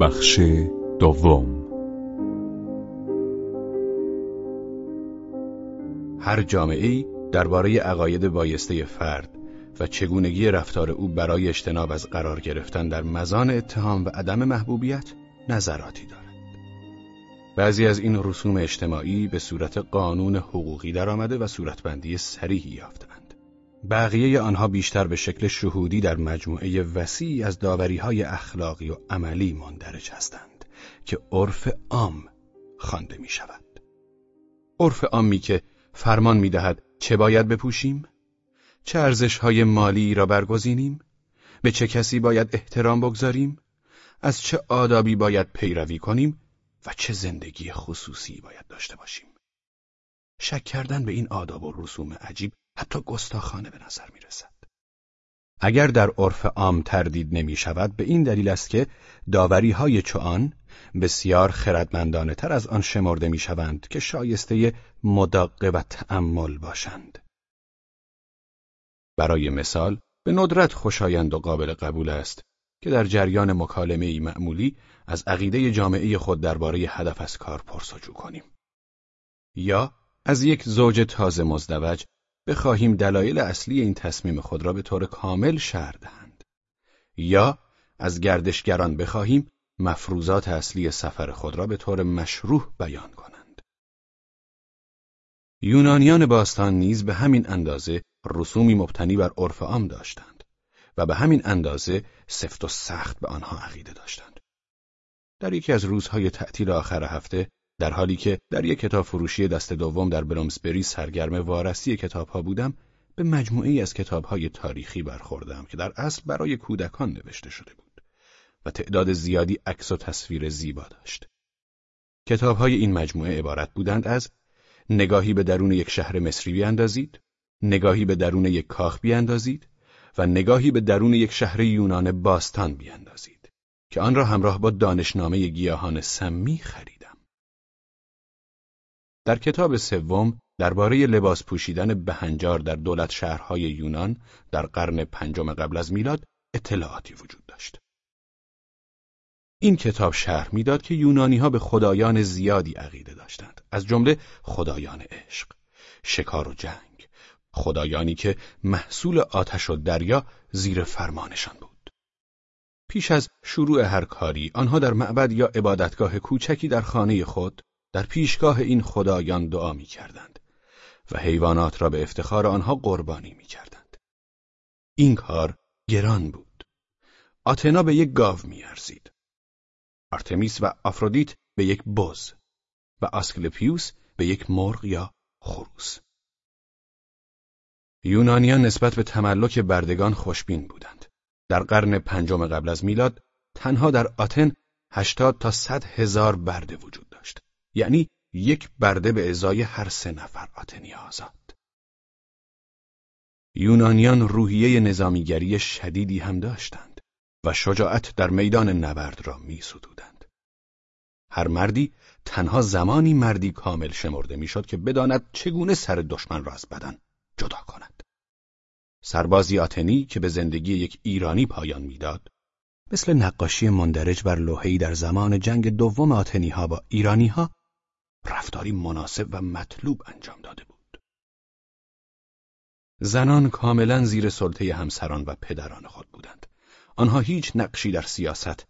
بخش دوم هر جامعه درباره عقاید بایسته فرد و چگونگی رفتار او برای اجتناب از قرار گرفتن در مزان اتهام و عدم محبوبیت نظراتی دارد. بعضی از این رسوم اجتماعی به صورت قانون حقوقی درآمده و صورتبندی صریحی یافتند. بقیه آنها بیشتر به شکل شهودی در مجموعه وسیعی از داوریهای اخلاقی و عملی مندرج هستند که عرف عام خوانده می شود. عرف عامی که فرمان می دهد چه باید بپوشیم؟ چه ارزشهای مالی را برگزینیم؟ به چه کسی باید احترام بگذاریم؟ از چه آدابی باید پیروی کنیم و چه زندگی خصوصی باید داشته باشیم؟ شک کردن به این آداب و رسوم عجیب حتی گستاخانه به نظر می رسد. اگر در عرف عام تردید نمی شود به این دلیل است که داوری های چوان بسیار خردمندانه تر از آن شمرده می شوند که شایسته مداقه و تأمل باشند. برای مثال به ندرت خوشایند و قابل قبول است که در جریان مکالمه معمولی از عقیده جامعه خود درباره هدف از کار پرسجو کنیم. یا از یک زوج تازه مزدوج بخواهیم دلایل اصلی این تصمیم خود را به طور کامل شرح دهند. یا از گردشگران بخواهیم مفروضات اصلی سفر خود را به طور مشروع بیان کنند. یونانیان باستان نیز به همین اندازه رسومی مبتنی بر عرف عام داشتند و به همین اندازه سفت و سخت به آنها عقیده داشتند. در یکی از روزهای تعطیل آخر هفته در حالی که در یک کتاب فروشی دست دوم در بلومسبری سرگرم وارسی کتابها بودم به مجموعی از کتابهای تاریخی برخوردم که در اصل برای کودکان نوشته شده بود و تعداد زیادی عکس و تصویر زیبا داشت. کتابهای این مجموعه عبارت بودند از نگاهی به درون یک شهر مصری بیاندازید، نگاهی به درون یک کاخ بیاندازید و نگاهی به درون یک شهر یونان باستان بیاندازید که آن را همراه با دانشنامه گیاهان سمی خریدم. در کتاب سوم درباره لباس پوشیدن بهنجار در دولت شهرهای یونان در قرن پنجم قبل از میلاد اطلاعاتی وجود داشت. این کتاب شرح می‌داد که یونانی ها به خدایان زیادی عقیده داشتند از جمله خدایان عشق، شکار و جنگ، خدایانی که محصول آتش و دریا زیر فرمانشان بود. پیش از شروع هر کاری آنها در معبد یا عبادتگاه کوچکی در خانه خود در پیشگاه این خدایان دعا می کردند و حیوانات را به افتخار آنها قربانی می کردند. این کار گران بود. آتنا به یک گاو می ارزید. آرتمیس و آفرودیت به یک بز و آسکلپیوس به یک مرغ یا خروس. یونانیان نسبت به تملک بردگان خوشبین بودند. در قرن پنجم قبل از میلاد تنها در آتن هشتاد تا صد هزار برده وجود. یعنی یک برده به ازای هر سه نفر آتنی آزاد. یونانیان روحیه نظامیگری شدیدی هم داشتند و شجاعت در میدان نبرد را می سدودند. هر مردی تنها زمانی مردی کامل شمرده می‌شد که بداند چگونه سر دشمن را از بدن جدا کند. سربازی آتنی که به زندگی یک ایرانی پایان می‌داد، مثل نقاشی مندرج بر لوحه‌ای در زمان جنگ دوم آتنی ها با ایرانی ها رفتاری مناسب و مطلوب انجام داده بود. زنان کاملا زیر سلطه همسران و پدران خود بودند. آنها هیچ نقشی در سیاست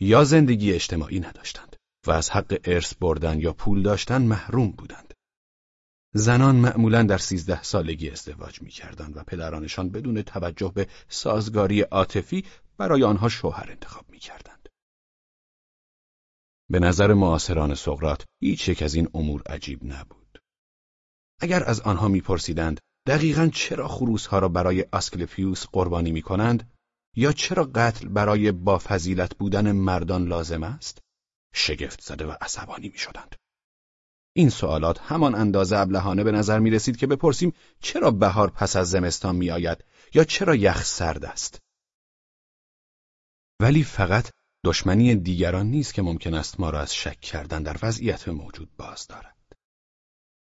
یا زندگی اجتماعی نداشتند و از حق ارث بردن یا پول داشتن محروم بودند. زنان معمولا در سیزده سالگی ازدواج می کردند و پدرانشان بدون توجه به سازگاری عاطفی برای آنها شوهر انتخاب می کردند. به نظر معاصران سقرات هیچ یک از این امور عجیب نبود. اگر از آنها میپرسیدند دقیقا چرا خروسها را برای اسکلپیوس قربانی می کنند یا چرا قتل برای با فضیلت بودن مردان لازم است؟ شگفت زده و عصبانی می شدند. این سوالات همان اندازه ابلهانه به نظر می رسید که بپرسیم چرا بهار پس از زمستان می آید یا چرا یخ سرد است. ولی فقط دشمنی دیگران نیست که ممکن است ما را از شک کردن در وضعیت موجود باز دارد.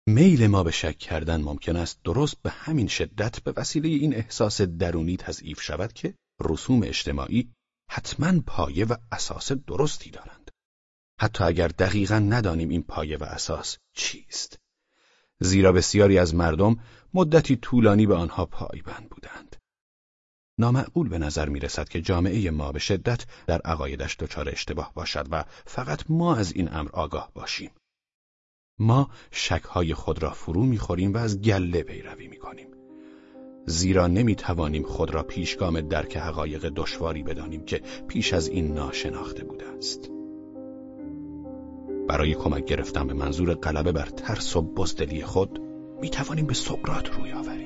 میل ما به شک کردن ممکن است درست به همین شدت به وسیله این احساس درونی تضعیف شود که رسوم اجتماعی حتما پایه و اساس درستی دارند. حتی اگر دقیقا ندانیم این پایه و اساس چیست. زیرا بسیاری از مردم مدتی طولانی به آنها پایبند بودند. نامعقول به نظر می رسد که جامعه ما به شدت در عقایدش دچار اشتباه باشد و فقط ما از این امر آگاه باشیم. ما شکهای خود را فرو می‌خوریم و از گله پیروی می‌کنیم. زیرا نمی‌توانیم خود را پیشگام درک حقایق دشواری بدانیم که پیش از این ناشناخته بوده است. برای کمک گرفتن به منظور غلبه بر ترس و بزدلی خود می‌توانیم به سقرات روی آوریم.